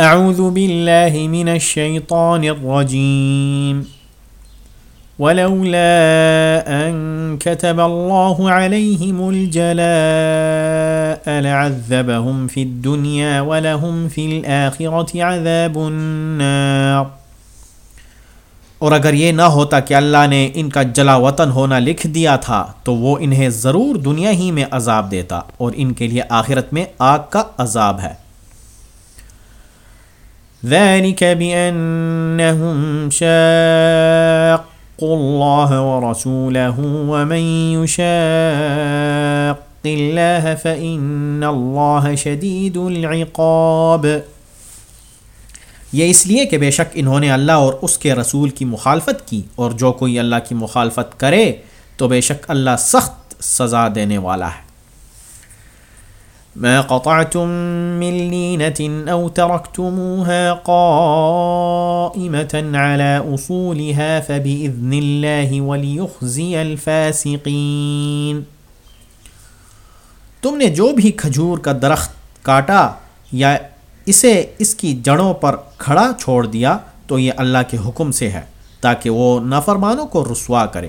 اعوذ باللہ من الشیطان الرجیم ولولا ان كتب الله عليهم الجلاء لعذبهم في الدنيا ولهم في الآخرة عذاب النار. اور اگر یہ نہ ہوتا کہ اللہ نے ان کا جلا وطن ہونا لکھ دیا تھا، تو وہ انہیں ضرور دنیا ہی میں عذاب دیتا اور ان کے لیے آخرت میں آگ کا عذاب ہے۔ ذلك بأنهم شاقوا الله ورسوله ومن يشاق الله فإن الله شديد العقاب۔ یہ اس لیے کہ بے شک انہوں نے اللہ اور اس کے رسول کی مخالفت کی اور جو کوئی اللہ کی مخالفت کرے تو بے شک اللہ سخت سزا دینے والا ہے۔ ما قطعتم من لينة أو تركتموها قائمة على أصولها فبإذن الله وليخزي الفاسقين۔ تم نے جو بھی کھجور کا درخت کاٹا یا اسے اس کی جڑوں پر کھڑا چھوڑ دیا تو یہ اللہ کے حکم سے ہے تاکہ وہ نافرمانوں کو رسوا کرے۔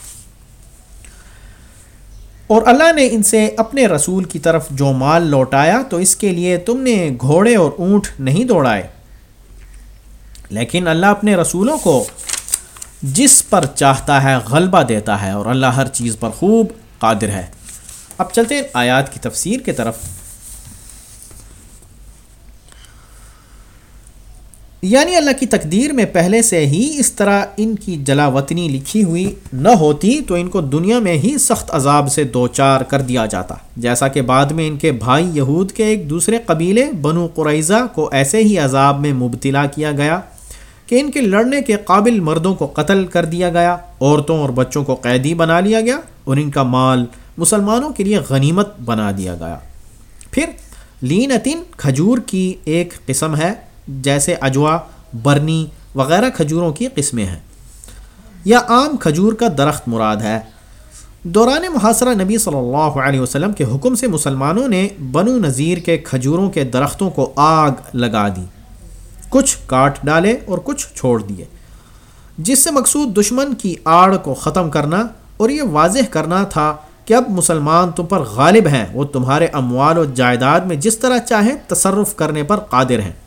اور اللہ نے ان سے اپنے رسول کی طرف جو مال لوٹایا تو اس کے لیے تم نے گھوڑے اور اونٹ نہیں دوڑائے۔ لیکن اللہ اپنے رسولوں کو جس پر چاہتا ہے غلبہ دیتا ہے اور اللہ ہر چیز پر خوب قادر ہے۔ اب چلتے ہیں آیات کی تفسیر کی طرف۔ یعنی اللہ کی تقدیر میں پہلے سے ہی اس طرح ان کی جلا وطنی لکھی ہوئی نہ ہوتی تو ان کو دنیا میں ہی سخت عذاب سے دو چار کر دیا جاتا۔ جیسا کہ بعد میں ان کے بھائی یہود کے ایک دوسرے قبیلے بنو قریضہ کو ایسے ہی عذاب میں مبتلا کیا گیا کہ ان کے لڑنے کے قابل مردوں کو قتل کر دیا گیا، عورتوں اور بچوں کو قیدی بنا لیا گیا اور ان کا مال مسلمانوں کے لیے غنیمت بنا دیا گیا۔ پھر لینتن کھجور کی ایک قسم ہے۔ جیسے اجوا، برنی وغیرہ کھجوروں کی قسمیں ہیں۔ یا عام کھجور کا درخت مراد ہے۔ دوران محاصرہ نبی صلی اللہ علیہ وسلم کے حکم سے مسلمانوں نے بنو نذیر کے کھجوروں کے درختوں کو آگ لگا دی۔ کچھ کاٹ ڈالے اور کچھ چھوڑ دیے۔ جس سے مقصود دشمن کی آڑ کو ختم کرنا اور یہ واضح کرنا تھا کہ اب مسلمان تم پر غالب ہیں، وہ تمہارے اموال و جائیداد میں جس طرح چاہیں تصرف کرنے پر قادر ہیں۔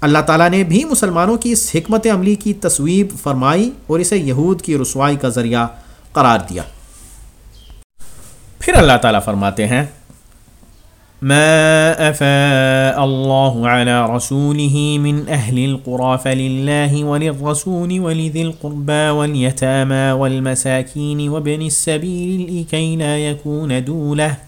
اللہ تعالیٰ نے بھی مسلمانوں کی اس حکمت عملی کی تصویب فرمائی اور اسے یہود کی رسوائی کا ذریعہ قرار دیا۔ پھر اللہ تعالیٰ فرماتے ہیں، ما أفاء الله على رسوله من أهل القرى فلله وللرسول ولذي القربى واليتامى والمساكين وابن السبيل لكي لا يكون دوله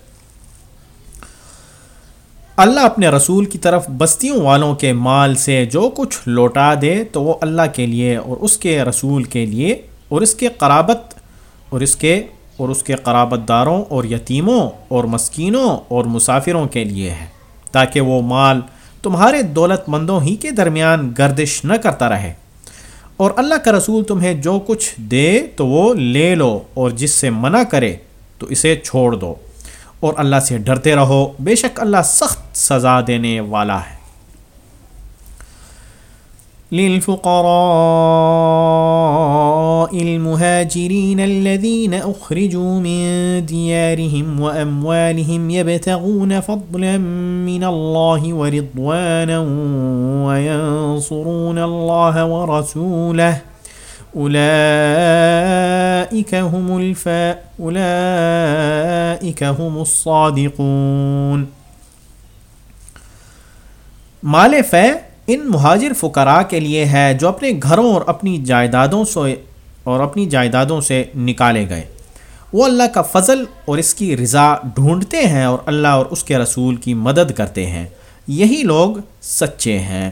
اللہ اپنے رسول کی طرف بستیوں والوں کے مال سے جو کچھ لوٹا دے تو وہ اللہ کے لیے اور اس کے رسول کے لیے اور اس کے قرابت اور اس کے اور اس کے قرابت داروں اور یتیموں اور مسکینوں اور مسافروں کے لیے ہے، تاکہ وہ مال تمہارے دولت مندوں ہی کے درمیان گردش نہ کرتا رہے۔ اور اللہ کا رسول تمہیں جو کچھ دے تو وہ لے لو اور جس سے منع کرے تو اسے چھوڑ دو۔ اور اللہ سے ڈرتے رہو۔ بے شک اللہ سخت سزا دینے والا ہے۔ للفقراء المهاجرين الذين أخرجوا من ديارهم وأموالهم يبتغون فضلا من الله ورضوانا وينصرون الله ورسوله أولئك هم الفا، أولئك هم الصادقون. مال فے ان مہاجر فقراء کے لیے ہے جو اپنے گھروں اور اپنی جائیدادوں سے اور اپنی جائیدادوں سے نکالے گئے۔ وہ اللہ کا فضل اور اس کی رضا ڈھونڈتے ہیں اور اللہ اور اس کے رسول کی مدد کرتے ہیں۔ یہی لوگ سچے ہیں۔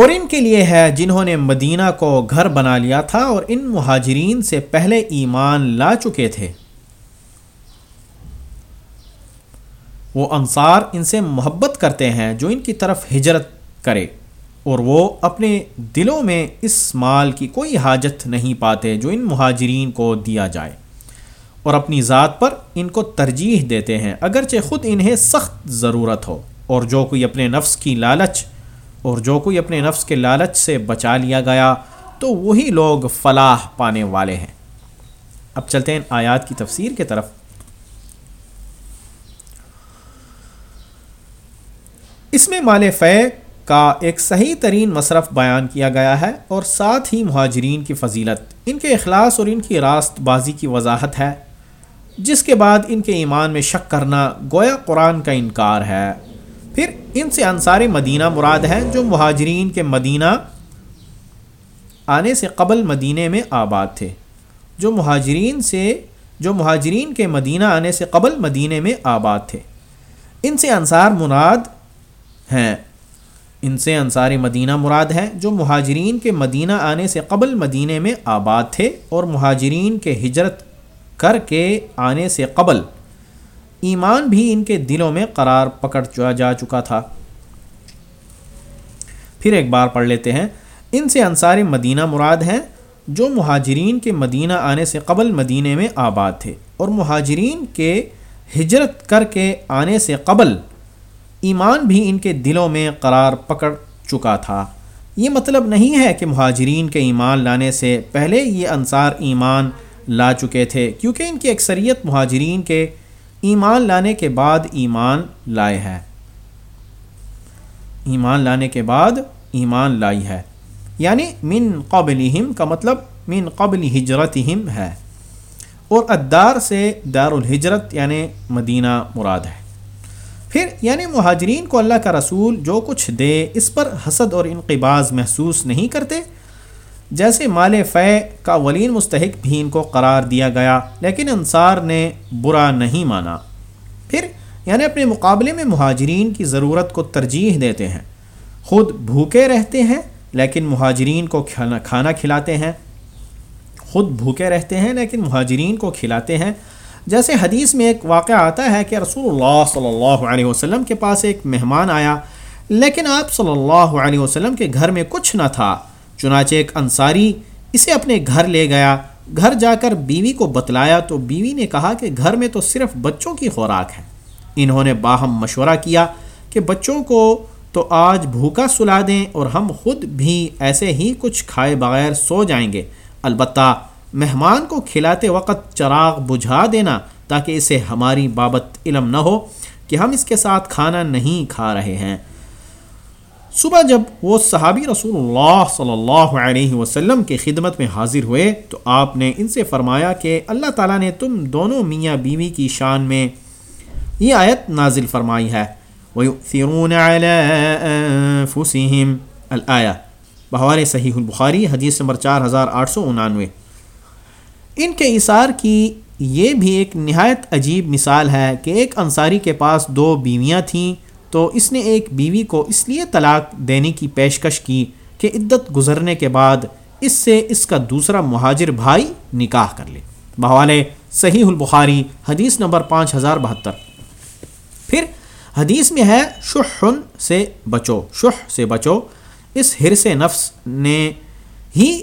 اور ان کے لیے ہے جنہوں نے مدینہ کو گھر بنا لیا تھا اور ان مہاجرین سے پہلے ایمان لا چکے تھے۔ وہ انصار ان سے محبت کرتے ہیں جو ان کی طرف ہجرت کرے اور وہ اپنے دلوں میں اس مال کی کوئی حاجت نہیں پاتے جو ان مہاجرین کو دیا جائے اور اپنی ذات پر ان کو ترجیح دیتے ہیں، اگرچہ خود انہیں سخت ضرورت ہو اور جو کوئی اپنے نفس کی لالچ اور جو کوئی اپنے نفس کے لالچ سے بچا لیا گیا، تو وہی لوگ فلاح پانے والے ہیں۔ اب چلتے ہیں آیات کی تفسیر کے طرف۔ اس میں مال فے کا ایک صحیح ترین مصرف بیان کیا گیا ہے اور ساتھ ہی مہاجرین کی فضیلت۔ ان کے اخلاص اور ان کی راست بازی کی وضاحت ہے، جس کے بعد ان کے ایمان میں شک کرنا گویا قرآن کا انکار ہے۔ پھر ان سے انصار مدینہ مراد ہیں جو مہاجرین کے مدینہ آنے سے قبل مدینہ میں آباد تھے، جو مہاجرین سے، جو مہاجرین کے مدینہ آنے سے قبل مدینہ میں آباد تھے۔ ان سے انصار مراد ہیں۔ ان سے انصار مدینہ مراد ہیں جو مہاجرین کے مدینہ آنے سے قبل مدینہ میں آباد تھے اور مہاجرین کے ہجرت کر کے آنے سے قبل ایمان بھی ان کے دلوں میں قرار پکڑ جا چکا تھا۔ پھر ایک بار پڑھ لیتے ہیں۔ ان سے انصار مدینہ مراد ہیں جو مہاجرین کے مدینہ آنے سے قبل مدینہ میں آباد تھے اور مہاجرین کے ہجرت کر کے آنے سے قبل ایمان بھی ان کے دلوں میں قرار پکڑ چکا تھا۔ یہ مطلب نہیں ہے کہ مہاجرین کے ایمان لانے سے پہلے یہ انصار ایمان لا چکے تھے، کیونکہ ان کی اکثریت مہاجرین کے ایمان لانے کے بعد ایمان لائے ہے۔ ایمان لانے کے بعد ایمان لائی ہے۔ یعنی من قبل کا مطلب من قبل ہجرت ہے۔ اور ادار سے دار الحجرت یعنی مدینہ مراد ہے۔ پھر یعنی مہاجرین کو اللہ کا رسول جو کچھ دے اس پر حسد اور انقباز محسوس نہیں کرتے جیسے مال فے کا ولین مستحق بھی ان کو قرار دیا گیا، لیکن انصار نے برا نہیں مانا۔ پھر یعنی اپنے مقابلے میں مہاجرین کی ضرورت کو ترجیح دیتے ہیں۔ خود بھوکے رہتے ہیں، لیکن مہاجرین کو کھانا کھانا کھلاتے ہیں۔ خود بھوکے رہتے ہیں، لیکن مہاجرین کو کھلاتے ہیں۔ جیسے حدیث میں ایک واقعہ آتا ہے کہ رسول اللہ صلی اللہ علیہ وسلم کے پاس ایک مہمان آیا، لیکن آپ صلی اللہ علیہ وسلم کے گھر میں کچھ نہ تھا۔ چنانچہ ایک انصاری اسے اپنے گھر لے گیا۔ گھر جا کر بیوی کو بتلایا تو بیوی نے کہا کہ گھر میں تو صرف بچوں کی خوراک ہے۔ انہوں نے باہم مشورہ کیا کہ بچوں کو تو آج بھوکا سلا دیں اور ہم خود بھی ایسے ہی کچھ کھائے بغیر سو جائیں گے۔ البتہ مہمان کو کھلاتے وقت چراغ بجھا دینا تاکہ اسے ہماری بابت علم نہ ہو کہ ہم اس کے ساتھ کھانا نہیں کھا رہے ہیں۔ صبح جب وہ صحابی رسول اللہ صلی اللہ علیہ وسلم کے خدمت میں حاضر ہوئے تو آپ نے ان سے فرمایا کہ اللہ تعالیٰ نے تم دونوں میاں بیوی کی شان میں یہ آیت نازل فرمائی ہے۔ وَيُؤْثِرُونَ عَلَىٰ أَنفُسِهِمْ۔ الآيہ بہوار صحیح البخاری، حدیث نمبر چار ہزار آٹھ سو انانوے۔ ان کے اثار کی یہ بھی ایک نہایت عجیب مثال ہے کہ ایک انصاری کے پاس دو بیویاں تھیں۔ تو اس نے ایک بیوی کو اس لیے طلاق دینے کی پیشکش کی کہ عدت گزرنے کے بعد اس سے اس کا دوسرا مہاجر بھائی نکاح کر لے۔ بحوالے صحیح البخاری، حدیث نمبر پانچ ہزار بہتر۔ پھر حدیث میں ہے، شحن سے بچو، شح سے بچو۔ اس حرص نفس نے ہی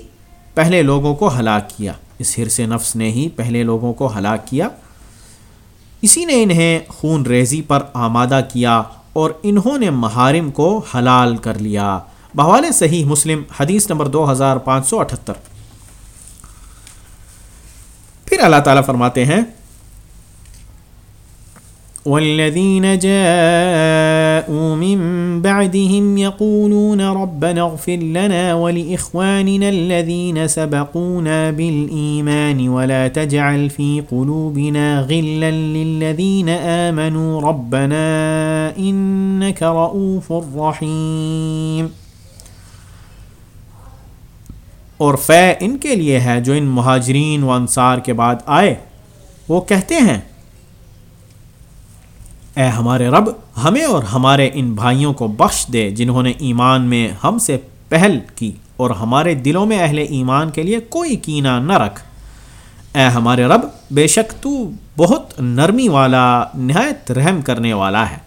پہلے لوگوں کو ہلاک کیا۔ اس حرص نفس نے ہی پہلے لوگوں کو ہلاک کیا۔ اسی نے انہیں خون ریزی پر آمادہ کیا۔ اور انہوں نے محارم کو حلال کر لیا۔ بحوال صحیح مسلم، حدیث نمبر دو ہزار پانچ سو اٹھتر۔ پھر اللہ تعالیٰ فرماتے ہیں والذين جاءوا من بعدهم يقولون ربنا اغفر لنا ولإخواننا الذين سبقونا بالإيمان ولا تجعل في قلوبنا غلا للذين آمنوا ربنا إنك رؤوف رحيم اور فے ان کے لیے ہے جو ان مہاجرین و انصار کے بعد آئے وہ کہتے ہیں اے ہمارے رب، ہمیں اور ہمارے ان بھائیوں کو بخش دے جنہوں نے ایمان میں ہم سے پہل کی اور ہمارے دلوں میں اہل ایمان کے لیے کوئی کینہ نہ رکھ۔ اے ہمارے رب، بے شک تو بہت نرمی والا، نہایت رحم کرنے والا ہے۔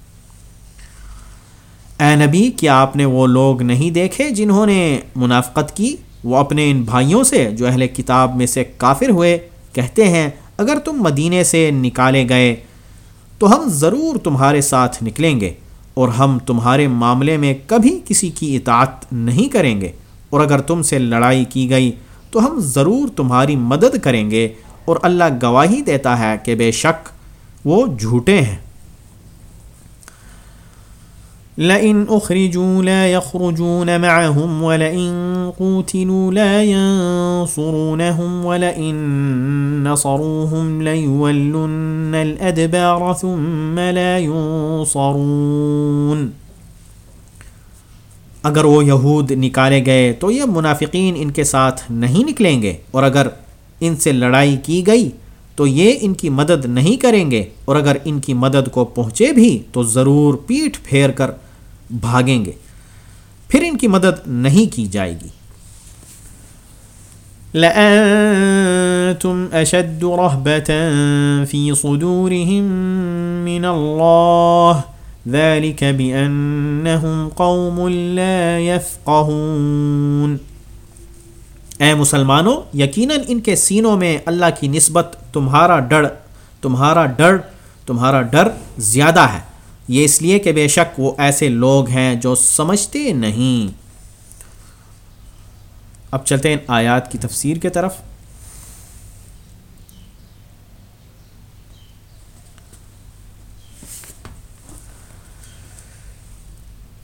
اے نبی، کیا آپ نے وہ لوگ نہیں دیکھے جنہوں نے منافقت کی؟ وہ اپنے ان بھائیوں سے جو اہل کتاب میں سے کافر ہوئے، کہتے ہیں، اگر تم مدینے سے نکالے گئے تو ہم ضرور تمہارے ساتھ نکلیں گے، اور ہم تمہارے معاملے میں کبھی کسی کی اطاعت نہیں کریں گے، اور اگر تم سے لڑائی کی گئی تو ہم ضرور تمہاری مدد کریں گے، اور اللہ گواہی دیتا ہے کہ بے شک وہ جھوٹے ہیں۔ لئن أخرجوا لا يخرجون معهم ولئن قوتلوا لا ينصرونهم ولئن نصروهم ليولن الأدبار ثم لا ينصرون۔ اگر وہ یہود نکالے گئے تو یہ منافقین ان کے ساتھ نہیں نکلیں گے اور اگر ان سے لڑائی کی گئی تو یہ ان کی مدد نہیں کریں گے اور اگر ان کی مدد کو پہنچے بھی تو ضرور پیٹھ پھیر کر بھاگیں گے۔ پھر ان کی مدد نہیں کی جائے گی۔ لأنتم أشد رهبة في صدورهم من الله ذلك بأنهم قوم لا يفقهون۔ اے مسلمانوں، یقیناً ان کے سینوں میں اللہ کی نسبت تمہارا ڈر تمہارا ڈر تمہارا ڈر زیادہ ہے۔ یہ اس لیے کہ بے شک وہ ایسے لوگ ہیں جو سمجھتے نہیں۔ اب چلتے ہیں آیات کی تفسیر کے طرف۔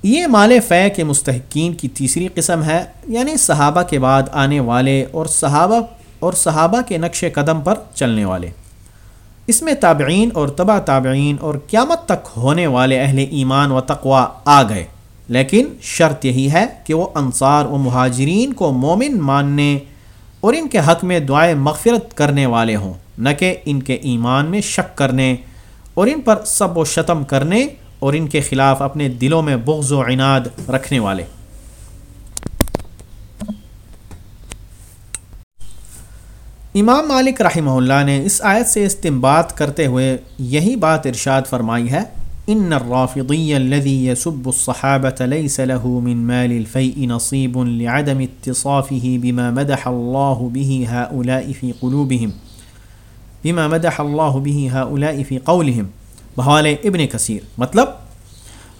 یہ مال فے کے مستحقین کی تیسری قسم ہے یعنی صحابہ کے بعد آنے والے اور صحابہ اور صحابہ کے نقش قدم پر چلنے والے۔ اس میں تابعین اور تبا تابعین اور قیامت تک ہونے والے اہل ایمان و تقوا آ گئے۔ لیکن شرط یہی ہے کہ وہ انصار و مہاجرین کو مومن ماننے اور ان کے حق میں دعائیں مغفرت کرنے والے ہوں، نہ کہ ان کے ایمان میں شک کرنے اور ان پر سب و شتم کرنے اور ان کے خلاف اپنے دلوں میں بغض و عناد رکھنے والے۔ امام مالک رحمہ اللہ نے اس آیت سے استمباد کرتے ہوئے یہی بات ارشاد فرمائی ہے، ان الرافضی الذي يسب الصحابة ليس له من مال الفيء نصيب لعدم اتصافه بما مدح الله به هؤلاء في قلوبهم بما مدح الله به هؤلاء في قولهم بحوال ابن کثیر۔ مطلب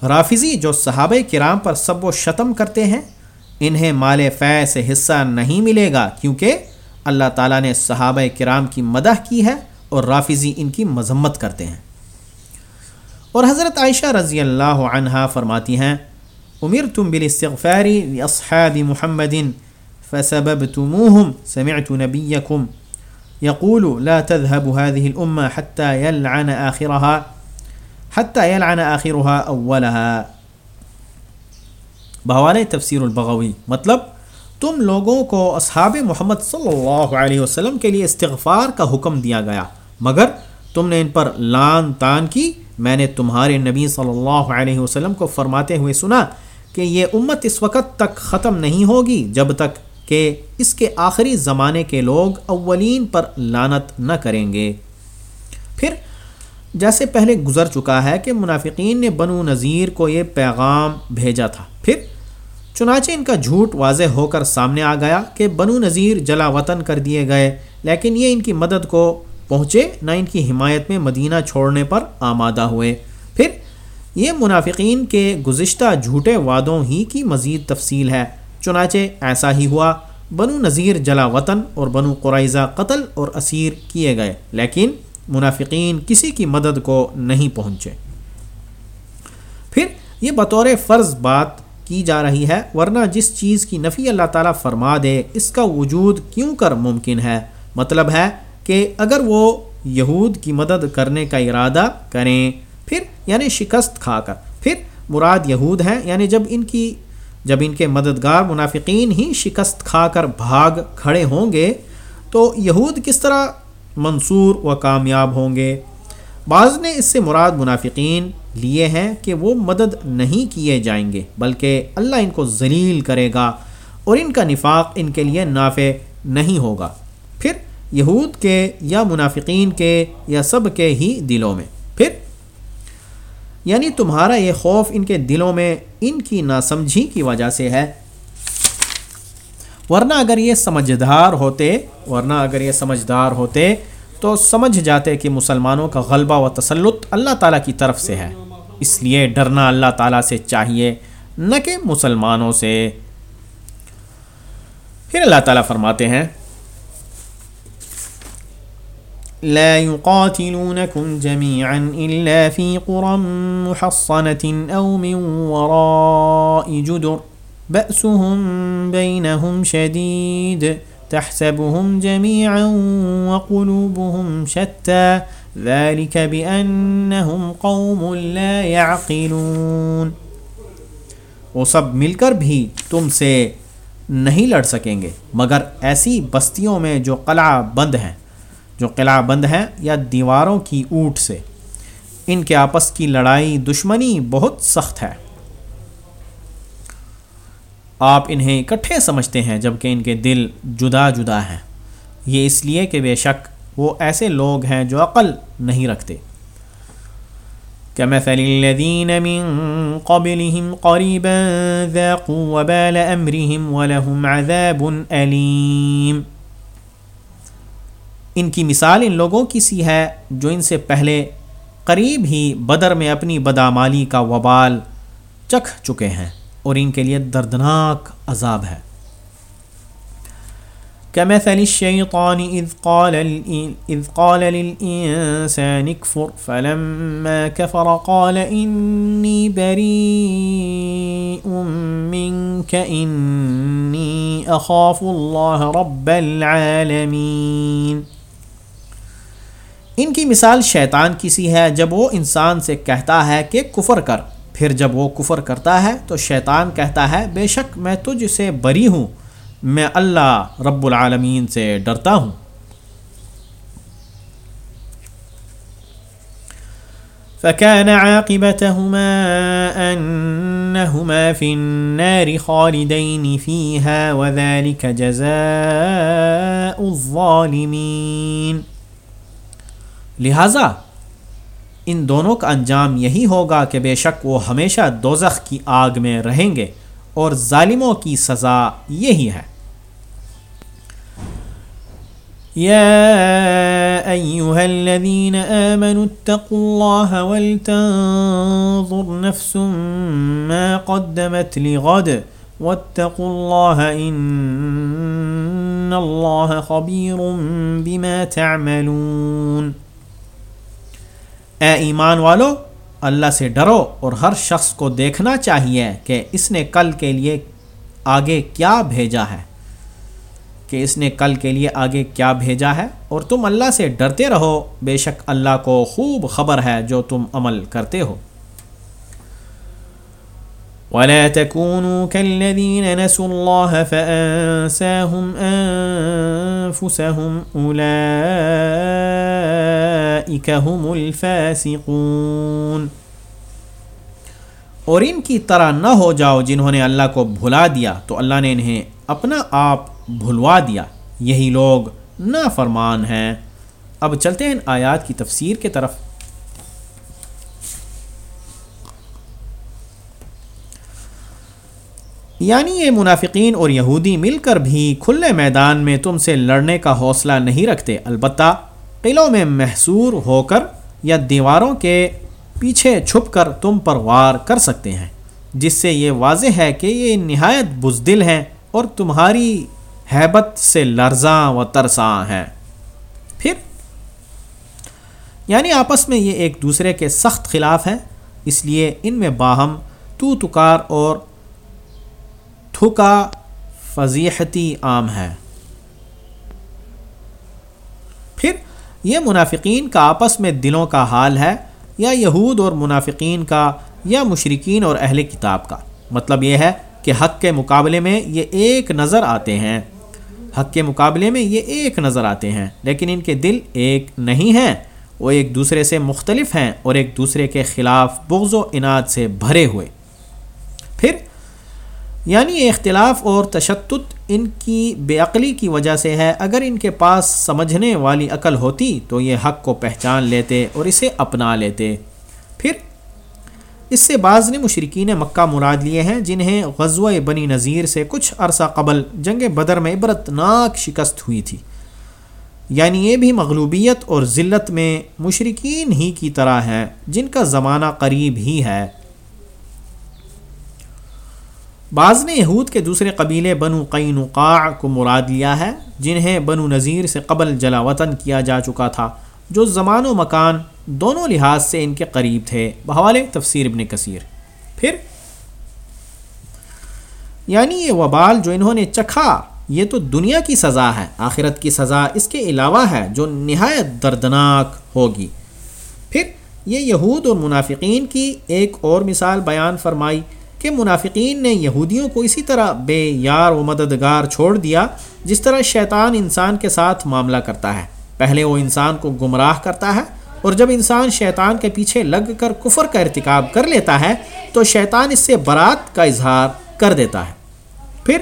رافضی جو صحابہ کرام پر سب و شتم کرتے ہیں، انہیں مال فے سے حصہ نہیں ملے گا کیونکہ اللہ تعالیٰ نے صحابہ کرام کی مدح کی ہے اور رافضی ان کی مذمت کرتے ہیں۔ اور حضرت عائشہ رضی اللہ عنہا فرماتی ہیں امیر تم بل استغفاری اصحاب محمد فسبب تموہم سمعت نبیکم يقول لا تذهب هذه الأمة حتى يلعن آخرها حتى يلعن آخرها أولها. بحوالے تفسیر البغوی. مطلب تم لوگوں کو اصحاب محمد صلی اللہ علیہ وسلم کے لیے استغفار کا حکم دیا گیا، مگر تم نے ان پر لان تان کی۔ میں نے تمہارے نبی صلی اللہ علیہ وسلم کو فرماتے ہوئے سنا کہ یہ امت اس وقت تک ختم نہیں ہوگی جب تک کہ اس کے آخری زمانے کے لوگ اولین پر لانت نہ کریں گے۔ پھر جیسے پہلے گزر چکا ہے کہ منافقین نے بنو نذیر کو یہ پیغام بھیجا تھا۔ پھر چنانچہ ان کا جھوٹ واضح ہو کر سامنے آ گیا کہ بنو نذیر جلا وطن کر دیے گئے، لیکن یہ ان کی مدد کو پہنچے، نہ ان کی حمایت میں مدینہ چھوڑنے پر آمادہ ہوئے۔ پھر یہ منافقین کے گزشتہ جھوٹے وعدوں ہی کی مزید تفصیل ہے۔ چنانچہ ایسا ہی ہوا، بنو نذیر جلا وطن اور بنو قرائضہ قتل اور اسیر کیے گئے، لیکن منافقین کسی کی مدد کو نہیں پہنچے۔ پھر یہ بطور فرض بات کی جا رہی ہے، ورنہ جس چیز کی نفی اللہ تعالیٰ فرما دے، اس کا وجود کیوں کر ممکن ہے؟ مطلب ہے کہ اگر وہ یہود کی مدد کرنے کا ارادہ کریں، پھر یعنی شکست کھا کر۔ پھر مراد یہود ہیں یعنی جب ان کی، جب ان کے مددگار منافقین ہی شکست کھا کر بھاگ کھڑے ہوں گے، تو یہود کس طرح منصور و کامیاب ہوں گے۔ بعض نے اس سے مراد منافقین لیے ہیں کہ وہ مدد نہیں کیے جائیں گے، بلکہ اللہ ان کو ذلیل کرے گا اور ان کا نفاق ان کے لیے نافع نہیں ہوگا۔ پھر یہود کے یا منافقین کے یا سب کے ہی دلوں میں۔ پھر یعنی تمہارا یہ خوف ان کے دلوں میں ان کی ناسمجھی کی وجہ سے ہے ورنہ اگر یہ سمجھدار ہوتے، ورنہ اگر یہ سمجھدار ہوتے تو سمجھ جاتے کہ مسلمانوں کا غلبہ و تسلط اللہ تعالیٰ کی طرف سے ہے۔ اس لیے ڈرنا اللہ تعالیٰ سے چاہیے، نہ کہ مسلمانوں سے۔ پھر اللہ تعالیٰ فرماتے ہیں، لا يقاتلونكم جميعا إلا في قرى محصنة أو من وراء جدر۔ بأسهم بينهم شديد، تحسبهم جميعا وقلوبهم شتى. ذلك بأنهم قوم لا يعقلون. وہ سب مل کر بھی تم سے نہیں لڑ سکیں گے، مگر ایسی بستیوں میں جو قلعہ بند ہیں، جو قلعہ بند ہیں یا دیواروں کی اوٹ سے، ان کے آپس کی لڑائی دشمنی بہت سخت ہے۔ آپ انہیں اکٹھے سمجھتے ہیں جبکہ ان کے دل جدا جدا ہیں۔ یہ اس لیے کہ بے شک وہ ایسے لوگ ہیں جو عقل نہیں رکھتے۔ كمثل الذين من قبلهم قريبا ذاقوا وبال أمرهم ولهم عذاب أليم۔ ان کی مثال ان لوگوں کی سی ہے جو ان سے پہلے قریب ہی بدر میں اپنی بدامالی کا وبال چکھ چکے ہیں۔ اور ان کے لیے دردناک عذاب ہے۔ كمثل الشيطان إذ قال, إذ قال للإنسان اكفر فلما كفر قال إني بريء منك إني أخاف الله رب العالمين۔ ان کی مثال شیطان کی سی ہے جب وہ انسان سے کہتا ہے کہ کفر کر۔ پھر جب وہ کفر کرتا ہے تو شیطان کہتا ہے، بے شک میں تجھ سے بری ہوں، میں اللہ رب العالمین سے ڈرتا ہوں۔ فكان عاقبتهما أنهما في النار خالدين فيها وذلك جزاء الظالمين۔ لہذا ان دونوں کا انجام یہی ہوگا کہ بے شک وہ ہمیشہ دوزخ کی آگ میں رہیں گے اور ظالموں کی سزا یہی ہے۔ يا أيها الذين آمنوا اتقوا الله ولتنظر نفس ما قدمت لغد واتقوا الله إن الله خبير بما تعملون۔ اے ایمان والو، اللہ سے ڈرو اور ہر شخص کو دیکھنا چاہیے کہ اس نے کل کے لیے آگے کیا بھیجا ہے۔ کہ اس نے کل کے لیے آگے کیا بھیجا ہے۔ اور تم اللہ سے ڈرتے رہو، بے شک اللہ کو خوب خبر ہے جو تم عمل کرتے ہو۔ ولا تكونوا كالذين نسوا الله فأنساهم أنفسهم أولئك هم الفاسقون۔ اور ان کی طرح نہ ہو جاؤ جنہوں نے اللہ کو بھلا دیا، تو اللہ نے انہیں اپنا آپ بھلوا دیا۔ یہی لوگ نا فرمان ہیں۔ اب چلتے ہیں آیات کی تفسیر کے طرف۔ یعنی یہ منافقین اور یہودی مل کر بھی کھلے میدان میں تم سے لڑنے کا حوصلہ نہیں رکھتے، البتہ قلعوں میں محصور ہو کر یا دیواروں کے پیچھے چھپ کر تم پر وار کر سکتے ہیں، جس سے یہ واضح ہے کہ یہ نہایت بزدل ہیں اور تمہاری حیبت سے لرزاں و ترساں ہیں۔ پھر یعنی آپس میں یہ ایک دوسرے کے سخت خلاف ہیں، اس لیے ان میں باہم تو تکار اور تھکا فضیحتی عام ہے پھر یہ منافقین کا آپس میں دلوں کا حال ہے، یا یہود اور منافقین کا، یا مشرقین اور اہل کتاب کا۔ مطلب یہ ہے کہ حق کے مقابلے میں یہ ایک نظر آتے ہیں۔ حق کے مقابلے میں یہ ایک نظر آتے ہیں، لیکن ان کے دل ایک نہیں ہیں۔ وہ ایک دوسرے سے مختلف ہیں اور ایک دوسرے کے خلاف بغض و انعد سے بھرے ہوئے۔ پھر یعنی یہ اختلاف اور تشدد ان کی بے عقلی کی وجہ سے ہے۔ اگر ان کے پاس سمجھنے والی عقل ہوتی تو یہ حق کو پہچان لیتے اور اسے اپنا لیتے۔ پھر اس سے بعض نے مشرقین مکہ مراد لیے ہیں جنہیں غزوہ بنی نذیر سے کچھ عرصہ قبل جنگ بدر میں عبرت ناک شکست ہوئی تھی۔ یعنی یہ بھی مغلوبیت اور ذلت میں مشرقین ہی کی طرح ہیں، جن کا زمانہ قریب ہی ہے۔ بعض نے یہود کے دوسرے قبیلے بنو قینقاع کو مراد لیا ہے، جنہیں بنو نذیر سے قبل جلا وطن کیا جا چکا تھا، جو زمان و مکان دونوں لحاظ سے ان کے قریب تھے۔ بحوالے تفسیر ابن کثیر۔ پھر یعنی یہ وبال جو انہوں نے چکھا، یہ تو دنیا کی سزا ہے، آخرت کی سزا اس کے علاوہ ہے، جو نہایت دردناک ہوگی۔ پھر، یہ یہود اور منافقین کی ایک اور مثال بیان فرمائی کہ منافقین نے یہودیوں کو اسی طرح بے یار و مددگار چھوڑ دیا، جس طرح شیطان انسان کے ساتھ معاملہ کرتا ہے۔ پہلے وہ انسان کو گمراہ کرتا ہے، اور جب انسان شیطان کے پیچھے لگ کر کفر کا ارتکاب کر لیتا ہے، تو شیطان اس سے برات کا اظہار کر دیتا ہے۔ پھر،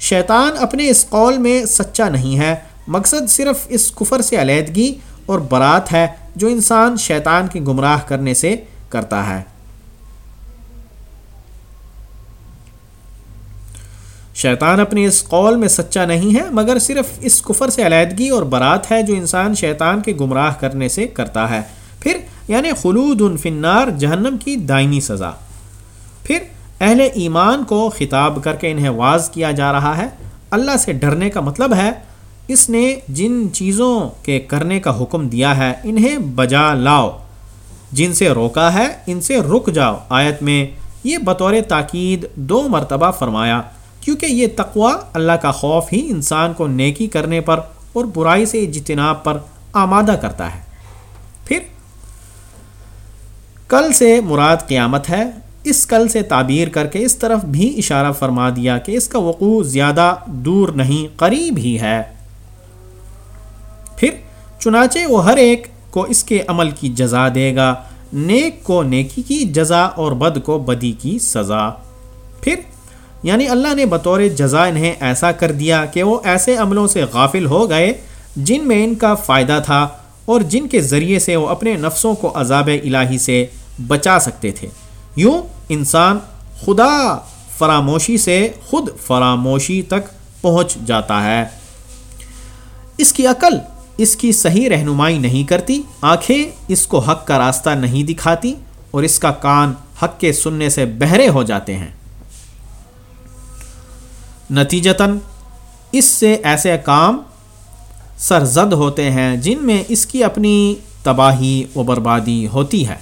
شیطان اپنے اس قول میں سچا نہیں ہے۔ مقصد صرف اس کفر سے علیحدگی اور برات ہے جو انسان شیطان کے گمراہ کرنے سے کرتا ہے۔ شیطان اپنی اس قول میں سچا نہیں ہے، مگر صرف اس کفر سے علیحدگی اور برات ہے جو انسان شیطان کے گمراہ کرنے سے کرتا ہے۔ پھر یعنی خلود فنار جہنم کی دائمی سزا۔ پھر، اہل ایمان کو خطاب کر کے انہیں واز کیا جا رہا ہے۔ اللہ سے ڈرنے کا مطلب ہے، اس نے جن چیزوں کے کرنے کا حکم دیا ہے، انہیں بجا لاؤ۔ جن سے روکا ہے، ان سے رک جاؤ۔ آیت میں یہ بطور تاکید دو مرتبہ فرمایا۔ کیونکہ یہ تقوا اللہ کا خوف ہی انسان کو نیکی کرنے پر اور برائی سے اجتناب پر آمادہ کرتا ہے۔ پھر کل سے مراد قیامت ہے۔ اس کل سے تعبیر کر کے اس طرف بھی اشارہ فرما دیا کہ اس کا وقوع زیادہ دور نہیں، قریب ہی ہے۔ پھر چنانچہ وہ ہر ایک کو اس کے عمل کی جزا دے گا۔ نیک کو نیکی کی جزا اور بد کو بدی کی سزا۔ پھر یعنی اللہ نے بطور جزا انہیں ایسا کر دیا کہ وہ ایسے عملوں سے غافل ہو گئے جن میں ان کا فائدہ تھا اور جن کے ذریعے سے وہ اپنے نفسوں کو عذاب الہی سے بچا سکتے تھے۔ یوں انسان خدا فراموشی سے خود فراموشی تک پہنچ جاتا ہے۔ اس کی عقل اس کی صحیح رہنمائی نہیں کرتی، آنکھیں اس کو حق کا راستہ نہیں دکھاتی اور اس کا کان حق کے سننے سے بہرے ہو جاتے ہیں۔ نتیجتاً اس سے ایسے کام سرزد ہوتے ہیں جن میں اس کی اپنی تباہی و بربادی ہوتی ہے۔